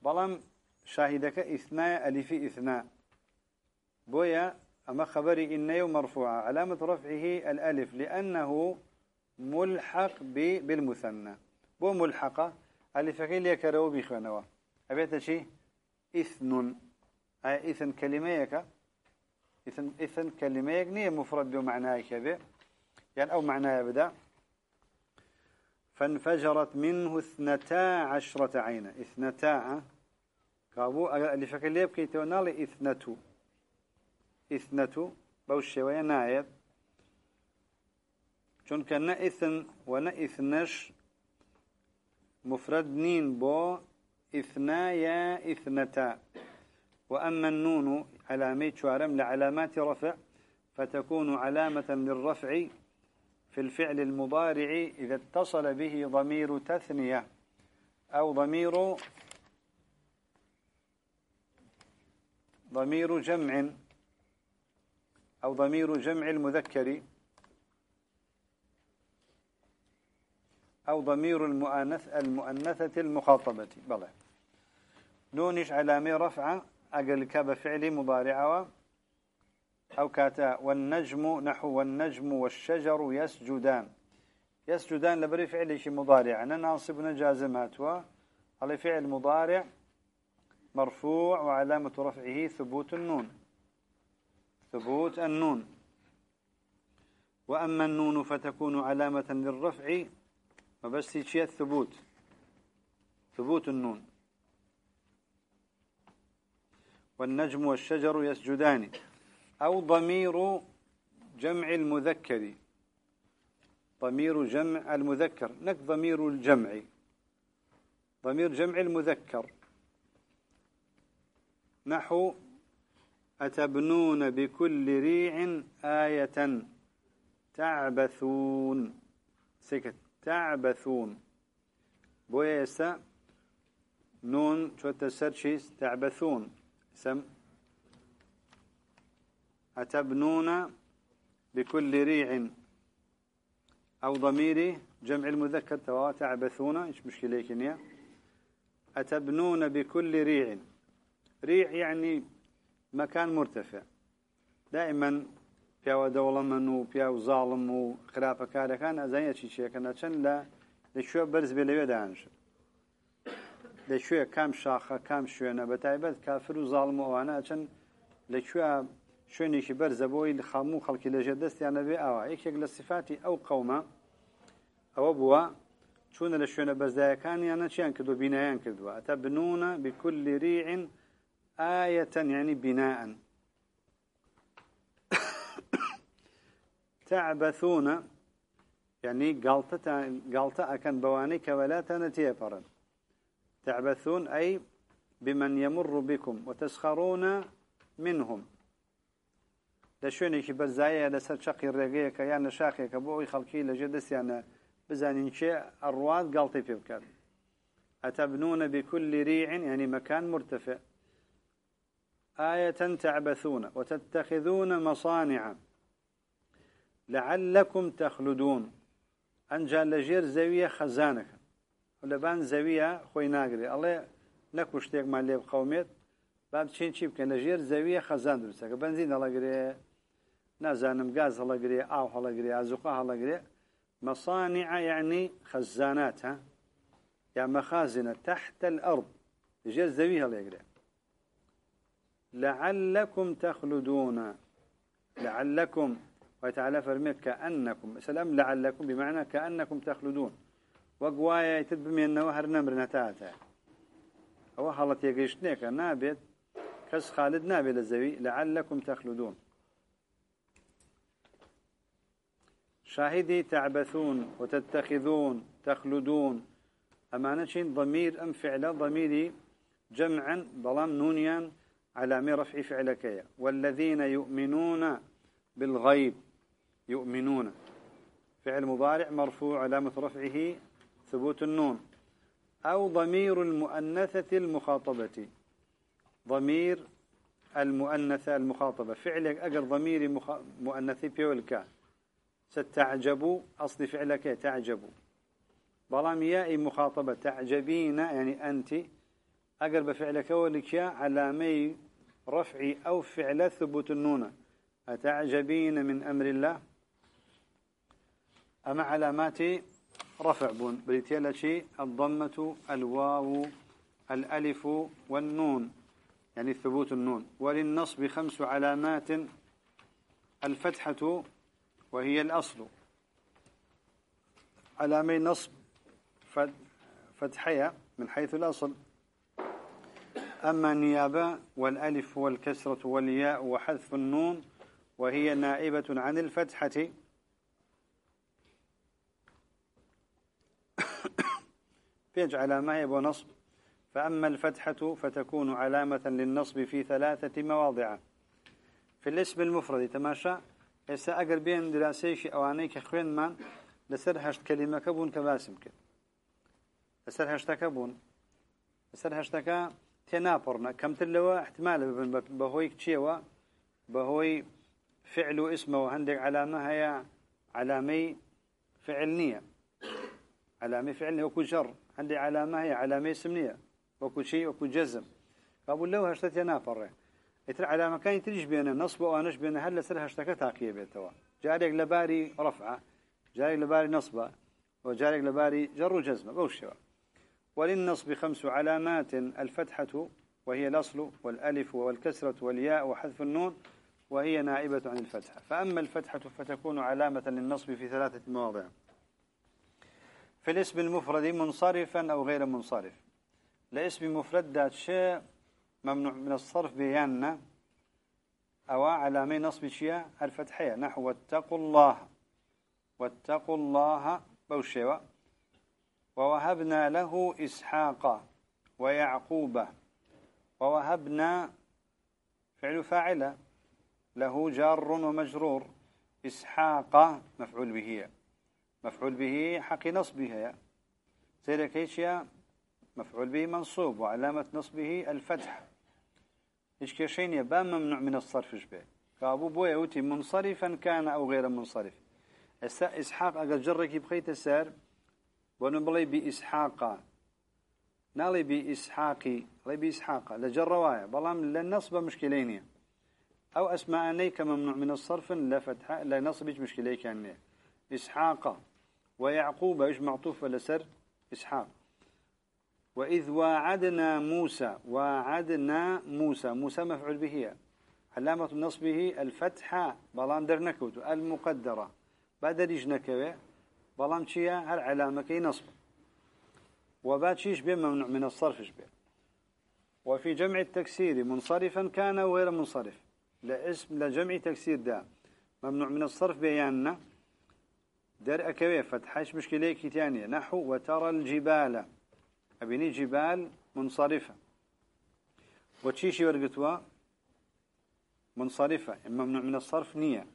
بلام شاهدك إثناء ألف إثناء. بويا أما خبري إنه مرفوعة. علامة رفعه الألف لأنه ملحق بالمثنى. بو ملحقة؟ ألف كيل يكرو بخنوا أبيت شيء إثن. أي إثن كلميك إثن إثن كلميك نية مفرد بمعناه كذا يعني أو معناه بدأ فانفجرت منه اثنتا عشرة عينا. اثنتا كابو اللي فكر ليه بكيتو نالي إثنتو. إثنتو بوش شوية نايد چون كان إثن ونا إثنش مفرد نين بو إثنايا إثنتا. وأما النون علامة شوارم لعلامات رفع فتكون علامة للرفع في الفعل المضارع إذا اتصل به ضمير تثنية أو ضمير ضمير جمع. أو ضمير جمع المذكر أو ضمير المؤنث المؤنثة المخاطبة. بلى. نونش علامة رفعة أقل كاب فعل مضارع أو كاتا. والنجم نحو والنجم والشجر يسجدان. يسجدان لبري فعل شي مضارع. أنا ناصب نجازمات على فعل مضارع مرفوع وعلامة رفعه ثبوت النون. ثبوت النون. وأما النون فتكون علامة للرفع وبس شيء الثبوت. ثبوت النون. والنجم والشجر يسجدان أو ضمير جمع المذكر. ضمير جمع المذكر نك ضمير الجمع. ضمير جمع المذكر. نحو أتبنون بكل ريع آية تعبثون. سكت. تعبثون. بويسا نون. شو تسرشيس تعبثون. سم. أتبنون بكل ريع. أو ضميري. جمع المذكر. توا. تعبثون. إيش مشكلة كنيا أتبنون بكل ريع. ريع يعني مكان مرتفع دائما پیاوە دەوڵەمەن و پیا و زاڵم و خراپەکارەکان ئەزانیەکی چیەکەنە چەند لە لەکوێ بەرز بێ لەوێ دانشن لەکوێ کام شاخە کام شوێنە بە تایبەت کافر و زاڵم ئەوانە چەند لەکوێ شوێنێکی بەرزە بۆی خاموو خەڵکی لەژێ دەستیانە بێ ئاوا. یەکێک لە سفاتی ئەو قەومە ئەوە بووە چونە لە شوێنە بەزدایەکانیانە چیان کردو بینایان کردووە. أتبنون بكل ريع آية يعني بناء. تعبثون يعني قالتا قالتا أكن بواني كولاتا تيفرا تعبثون أي بمن يمر بكم وتسخرون منهم. لشوني بەرزایە لەسەر چقی ڕێگەیەکە یان لە شاخێکە بۆ ئەوی خەڵکی لەژێ دەستیانە بزانین چێ ئەڕوات گڵتی پێ أتبنون بكل ريع يعني مكان مرتفع. آية تعبثون وتتخذون مصانع لعلكم تخلدون. أنجا لجير زاوية خزانك. لبان زاوية خوي ناقري. الله نكوشتيك ما ليب قوميت. باب چین چی بکەن لە ژێر زەویە خەزان دروستەکە بنزین هەڵەگرێ نازانم گاز هەڵەگرێ ئاو هەڵەگرێ ئازوقا هەڵەگرێ مصانع يعني خزانات ها؟ يا مخازن تحت الأرض. ژێر زەوی هەڵێگرێ لعلكم تخلدون. لعلكم وتعالى فرميت كأنكم سلام لعلكم بمعنى كأنكم تخلدون. وقوايا يتدبمي أنه هر نمر نتاتا. هو حالت يقيشتنيك نابت كس خالد نابت الزوي لعلكم تخلدون. شاهدي تعبثون وتتخذون تخلدون. أمانة ضمير أم فعل ضميري جمعا ظلام نونيا على رفع فعلك والذين يؤمنون بالغيب يؤمنون. فعل مضارع مرفوع علامة رفعه ثبوت النون. أو ضمير المؤنثة المخاطبة. ضمير المؤنثة المخاطبة. فعل أجر ضمير مخ... مؤنثي بيولكا ستعجب أصل فعلك تعجب. بلام ياء مخاطبة. تعجبين يعني أنت. أجر بفعلك ولك علامي رفعي أو فعل ثبوت النون. أتعجبين من أمر الله؟ أما علامات رفع بون؟ بريتيلا شيء الضمة الواو الألف والنون. يعني ثبوت النون. وللنصب خمس علامات. الفتحة وهي الأصل. علامي نصب فتحية من حيث الأصل. أما النيابة والألف والكسرة والياء وحذف النون وهي نائبة عن الفتحة. *coughs* بيج علامة يبو نصب. فأما الفتحة فتكون علامة للنصب في ثلاثة مواضع. في الاسم المفرد تماشى. هسه أقر بين دراسيش أوانيك خوين من لسر هشت كلمة كبون كباسم كد لسر هشت كبون لسر هشتك تناپڕنە کەمتر لەوە احتمال ببن بەهۆی چیەوە بەهۆی فعل و اسمەوە هەندێک علامە هەیە علامەی فعل نییە علامەی فعل وەکو ژەڕ هەندێک علامە هەیە علامەی اسم نییە وەکو چی وەکو جەزم بابوو لەو هەشتە تێ ناپەڕێ ئیتر علامەکانی تریش بێنە نصب و ئەوانش بێنە هەر لەسەر هەشتەکە تاقیە بێتەوە جارێک لەباری ڕفع جارێک لەباری نصبە وجارێک لەباری جەڕ و جەزمە بەو وللنصب خمس علامات الفتحة وهي الأصل والألف والكسرة والياء وحذف النون وهي نائبة عن الفتحة. فأما الفتحة فتكون علامة للنصب في ثلاثة مواضع. في الاسم المفرد منصرفا أو غير منصرف. لاسم مفرد ذات شيء ممنوع من الصرف بياننا أو علامة نصب شيء الفتحية. نحو واتقوا الله. واتقوا الله بوشيوة ووهبنا له إسحاق ويعقوب ووهبنا فعل فاعل له جار ومجرور. إسحاق مفعول به مفعول به حق نصبها سيدة كيشيا مفعول به منصوب وعلامة نصبه الفتح. إيش كيشين يبان ممنوع من الصرف شبه كابو بويا منصرفا كان أو غير منصرف. إسحاق اگر جرك بخيت السر بنبلي بإسحاق. نالي بإسحاقي لي بإسحاق. لجر رواية. بلام للنصب مشكلين. أو أسماء كممنوع من الصرف لا فتحه لا نصب مشكلة كان. إسحاق. ويعقوب إيش معطوف لسر إسحاق. وإذ واعدنا موسى واعدنا موسى. موسى مفعول به. علامة نصبه الفتحة. بلان درنكوت المقدرة. بعد رجنكوه بلان شيا هل علامة كي نصب وبعد شيش به ممنوع؟ من الصرف به وفي جمع التكسير منصرفا كان وغير منصرف. لاسم لجمع تكسير ده ممنوع من الصرف بياننا در أكوية فتحش مشكلة كتانية نحو وترى الجبال أبني جبال منصرفة وتشيشي ورقتوا منصرفة ممنوع من الصرف نية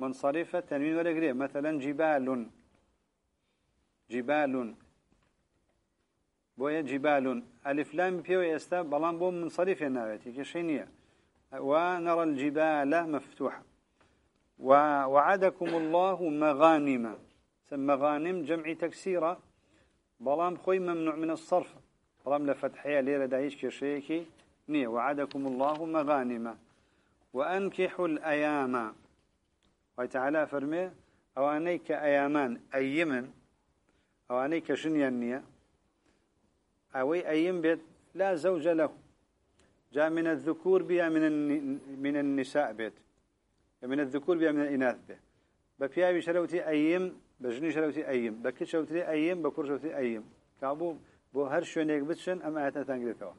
منصرفة تنوين ورقرية مثلا جبال جبال. بويا جبال. ألف لام بيو يستا بلان بوم منصرف ناويتي كشينية ونرى الجبال مفتوحة ووعدكم الله مغانم مغانم جمع تكسيرة بلام خوي ممنوع من الصرف. بلام لفتحية ليرة دايش كشيكي نية وعدكم الله مغانم وأنكحوا الأيام وتعالى فرمي أو أنيك أيامان أيمن. أو أنيك شنيا النية أوي أيم بيت لا زوج له. جاء من الذكور بها من من النساء بيت. من الذكور بها من الإناث به بفيا بشروتي أيم بجني شروتي أيم. بكل شروتي أيم بكر شروتي أيم. كابو بو هر شونيك بتشن أما أتنقلتوا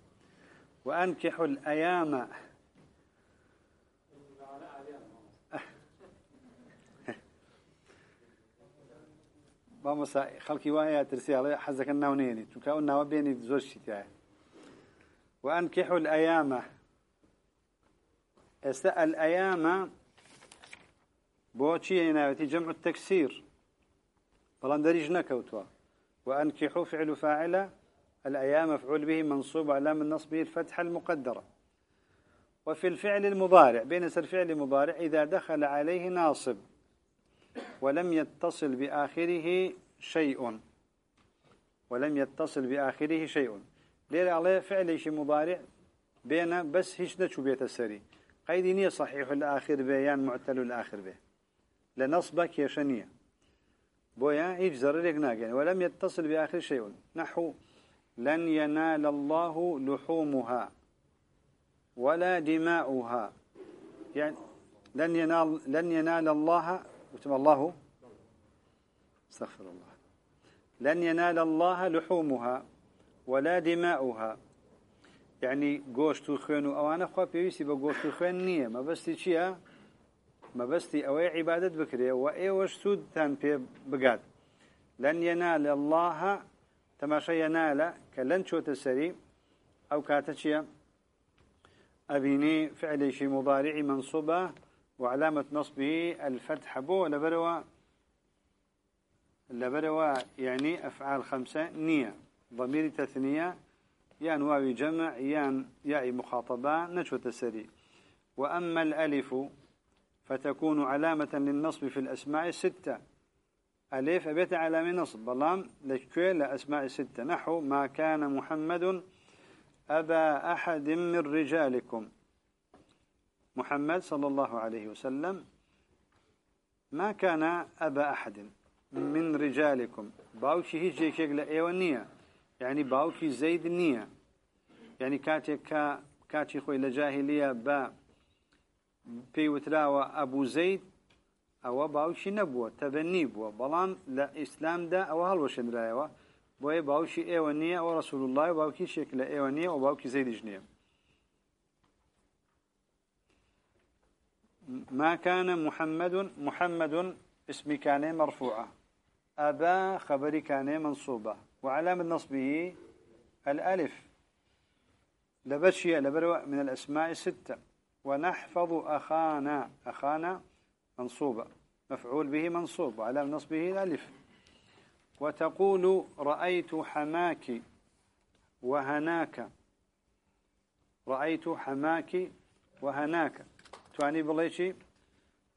وأنكحوا الأيام بامسا خلقي وهي ترسي على حزك الناونيني تكاو الناو بيني زوجتي تاعي وأنكحوا الأيام استأل الأيام بوشي ناوتي جمع التكسير فلان دريج نكوتوا وأنكحوا فعل فاعلة الأيام مفعول به منصوب على من نصبه الفتحة المقدرة وفي الفعل المضارع. بين الفعل المضارع إذا دخل عليه ناصب. ولم يتصل بآخره شيء. ولم يتصل بآخره شيء. ليرة عليه فعل شيء مضارع بين بس هيش نشو بيت السري. قيد نية صحيح الآخر بيان معتل الآخر به. لنصبك يشنية بويا هيج زررك ناقين. ولم يتصل بآخر شيء. نحو لن ينال الله لحومها ولا دماؤها. يعني لن ينال لن ينال الله وتم الله. استغفر الله. لن ينال الله لحومها ولا دماؤها. يعني قوشت الخوين وأوانا خوا بيوسي بقوشت الخوين نية ما بس تشيها ما بس أوي عبادة بكري وأي وشتود تان بي بقاد لن ينال الله تماشى ينال كلن شو تسري أو كاتشيا أبيني فعل شي مضارع منصوبة وعلامة نصبه الفتح بو لبروا لبروا يعني أفعال خمسة نية. ضمير تثنية يان واوي جمع يان ياء مخاطبة نشوة السري وأما الألف فتكون علامة للنصب في الأسماء الستة ألف أبيت علامة نصب بلام لكل أسماء الستة نحو ما كان محمد أبا أحد من رجالكم. محمد صلى الله عليه وسلم ما كان أبا أحد من رجالكم. باوشي هيك هيك لأيوانية يعني باوكي زيد النية يعني كاتي كا كاتي خوي لجاهلية با بيوتراوى أبو زيد أو باوشي نبوة تبني بوة بلان لا إسلام دا أو هلوشن رايوة بوي باوشي إيوانية ورسول الله وباوكي شكل إيوانية وباوكي زيد جنيه ما كان محمد محمد اسم كان مرفوعة أبا خبر كان منصوبة وعلامة نصبه الألف. لبشي لبرو من الأسماء الستة ونحفظ أخانا. أخانا منصوبة مفعول به منصوب. وعلامة نصبه الألف. وتقول رأيت حماك وهناك. رأيت حماك وهناك. تواني بليشي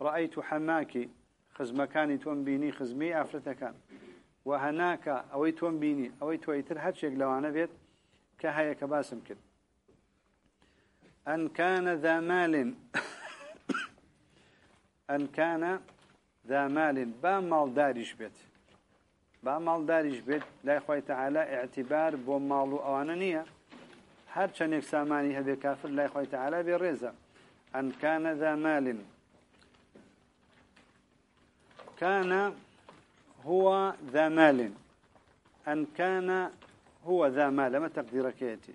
رأيت حماك خزمەکانی تۆم بینی خزمی ئافرەتەکان. و هەناکە ئەوەی تۆم بینی ئەوەی تۆیتر هەرچێک لەوانە بێت کە هەیە کە أن كان ذا مال *coughs* أن كان ذا مال با ماڵداریش بێت. با ماڵداریش بێت لای خۆی تەعالا اعتیبار بۆ ماڵ و ئەوانە نییە. هەر چەندێک سامانی هەبێ کافر لای خۆی تەعالا بێ أن كان ذا مال. كان هو ذا مال. أن كان هو ذا مال. ما تقديرك يأتي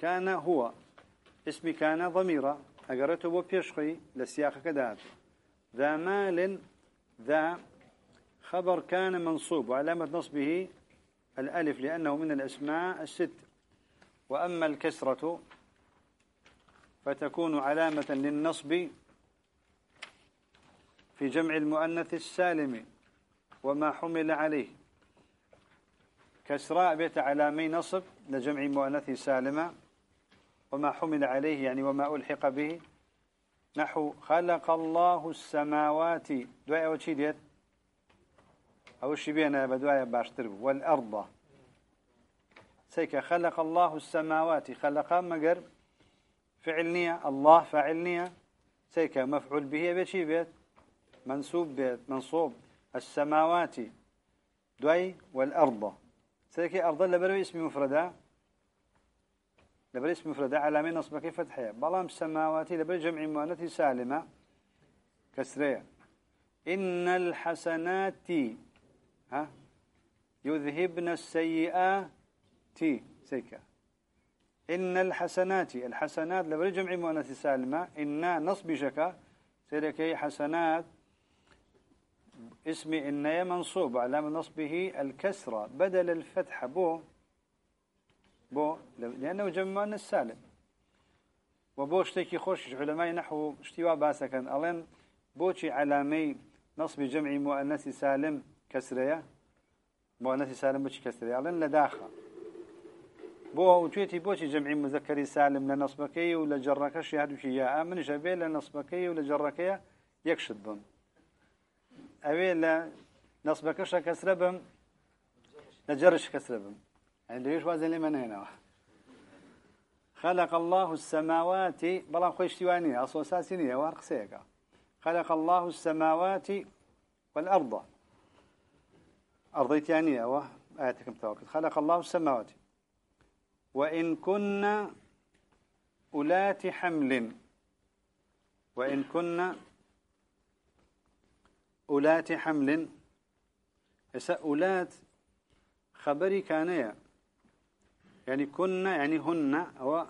كان هو. اسمي كان ضميرة أقرأته بو بيشخي لسياق كذا ذا مال. ذا خبر كان منصوب. وعلامة نصبه الألف لأنه من الأسماء الستة. وأما الكسرة فتكون علامة للنصب في جمع المؤنث السالم وما حمل عليه. كسراء بيت علامي نصب لجمع مؤنث سالمة وما حمل عليه يعني وما ألحق به. نحو خلق الله السماوات. دعاء وشي ديت؟ أو الشبينا بدعاء باشتر والأرض. سيك خلق الله السماوات. خلق مقر فعلنية الله فعلنية سيك مفعول به بشي بيت منسوب بيت منصوب. السماوات دوي والأرض. سيكي أرض لبرو اسم مفردة. لبرو اسم مفردة علامة نصبك؟ فتحية. بلام السماوات لبرو جمع مؤنث سالمة. كسرية. إن الحسنات ها؟ يذهبن السيئات. سيكا إن الحسنات الحسنات لبرو جمع مؤنث سالمة إن نصب شكا سيركي حسنات اسم إنية منصوب علامة نصبه الكسرة بدل الفتحة بو بو لأنه جمع السالم وبو اشتكي خوش علماء نحو اشتواء باسا كان ألين بوشي علامي نصب جمع مؤنث سالم كسرية مؤنث سالم بوشي كسرية. ألين لداخل. بو وجيتي بوشي جمع مذكر سالم لنصبكي ولا جركش هادو شي يا آمن جبه لنصبكي ولا جركي يكشد أوي لا نصبكش كسر بم نجرش كسر بم. يعني ليش وازن لمن هنا خلق الله السماوات بلا خوش تيوانية أصل ساسينية وارق سيكا خلق الله السماوات والأرض. أرضيتيانية و آياتكم توكل خلق الله السماوات. وإن كنا أولات حمل وإن كنا أولات حمل. هسا أولات خبري كان يعني كنا يعني هن أو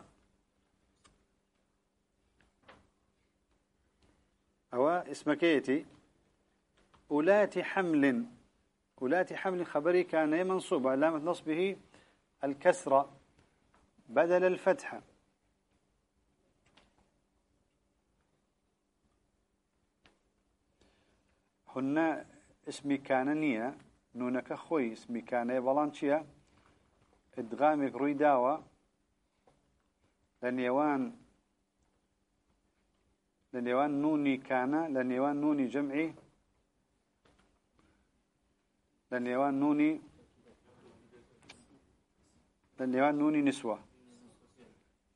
أو اسمكيتي. أولات حمل أولات حمل خبري كان منصوب علامة نصبه الكسرة. بدل الفتحة هن اسمي كان نية نونك خوي اسمي كان بلانشيا ادغامك روي لنيوان لنيوان نوني كان لنيوان نوني جمعي. لنيوان نوني لنيوان نوني نسوة.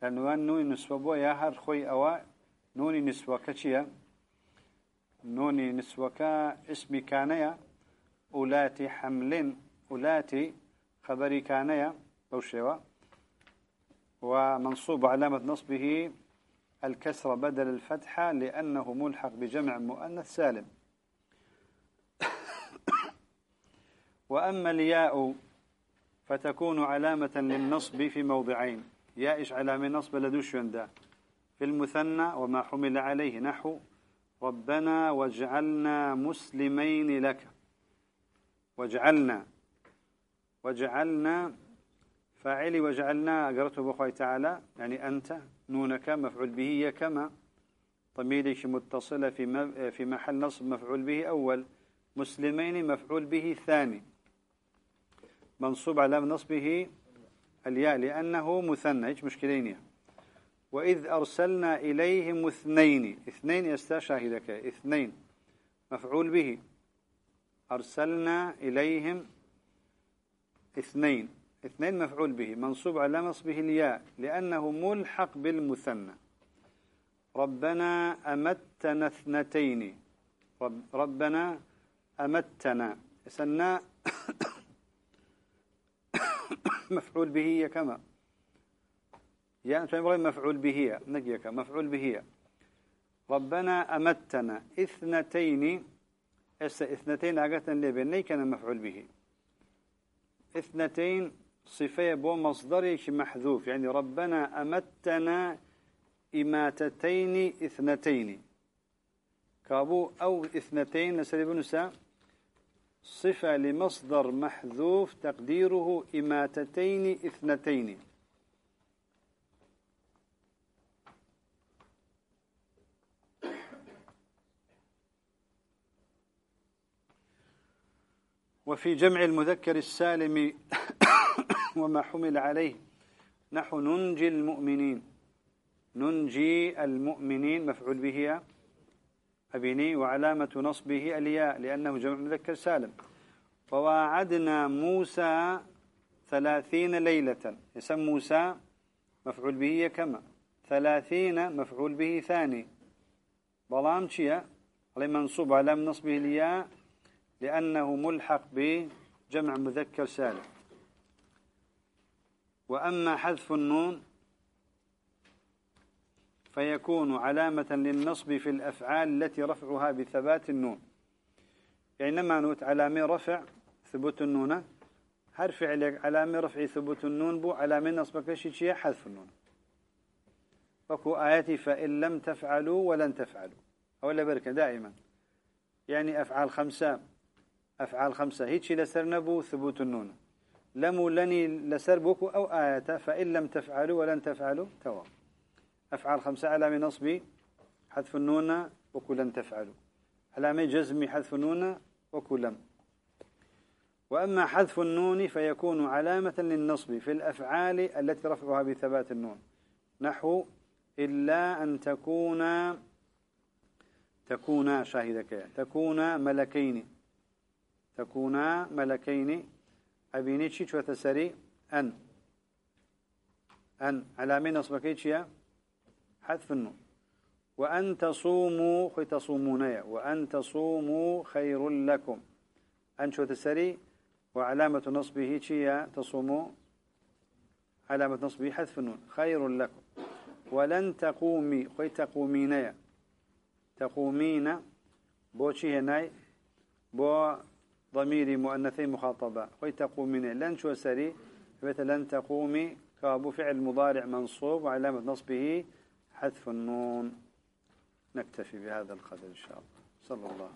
لنيوان نوني نسوة بو يا هر خوي أوا نوني نسوة كتشيا نوني نسوكا اسمي كانيا أولاتي حمل أولاتي خبري كانيا بوشيوا. ومنصوب علامة نصبه الكسر بدل الفتحة لأنه ملحق بجمع مؤنث سالم. *coughs* وأما الياء فتكون علامة للنصب في موضعين. يائش علامة نصب لدوش يندا في المثنى وما حمل عليه نحو. ربنا واجعلنا مسلمين لك. واجعلنا. وجعلنا فاعلي وجعلنا قرأته بخوي تعالى. يعني أنت نونك مفعول به كما ضميرك متصلة في في محل نصب مفعول به أول. مسلمين مفعول به ثاني. منصوب على نصبه الياء لأنه مثنى إيش مشكلين يعني. وإذ أرسلنا إليهم اثنين اثنين يستا شاهدك اثنين مفعول به. أرسلنا إليهم اثنين اثنين مفعول به منصوب على نصبه الياء لأنه ملحق بالمثنى. ربنا أمتنا اثنتين. رب ربنا أمتنا سنا مفعول به كما. يا أنت مفعول به نجيك. مفعول به ربنا أمتنا إثنتين اس إثنتين؟ عقتا لبني كان مفعول به. إثنتين صفة بو مصدري محذوف. يعني ربنا أمتنا إماتتين إثنتين. كابو أو إثنتين نسأل بنسا صفة لمصدر محذوف تقديره إماتتين إثنتين. وفي جمع المذكر السالم *coughs* وما حمل عليه نحو ننجي المؤمنين. ننجي المؤمنين مفعول به أبيني وعلامة نصبه الياء لأنه جمع مذكر سالم. وواعدنا موسى ثلاثين ليلة. اسم موسى مفعول به كما؟ ثلاثين مفعول به ثاني. بلام شيا علي منصوب على نصبه الياء لأنه ملحق بجمع مذكر سالم. وأما حذف النون فيكون علامة للنصب في الأفعال التي رفعها بثبات النون. يعني لما نوت علامة رفع ثبوت النون هر فعل علامة رفع ثبوت النون بو علامة نصبك شيء حذف النون. وكو آياتي فإن لم تفعلوا ولن تفعلوا. أولا بركة دائما. يعني أفعال خمسة أفعال خمسة هيك لسر نبو ثبوت النون. لم لني لسر بوكو أو آية فإن لم تفعلوا ولن تفعلوا توام أفعال خمسة علامة نصبي حذف النون وكو لن تفعلوا علامة جزمي حذف النون وكو لم وأما حذف النون فيكون علامة للنصب في الأفعال التي رفعها بثبات النون. نحو إلا أن تكون تكون شاهدك تكون ملكين. تكونا ملكين. أبيني تشيش وتسري أن. أن. علامة تشيا حذف النون. وأن تصوموا خي تصومون وأن تصوموا خير لكم. أن شو تسري وعلامة نصبه تشيا تصوموا. علامة نصبه حذف النون. خير لكم. ولن تقومي. خي تقومين تقومين بوشي هناي؟ بو ضميري مؤنثي مخاطبة. ويتقومين لن شو سري لن تقومي. كابو فعل مضارع منصوب. وعلامة نصبه حذف النون. نكتفي بهذا القدر إن شاء الله. صلى الله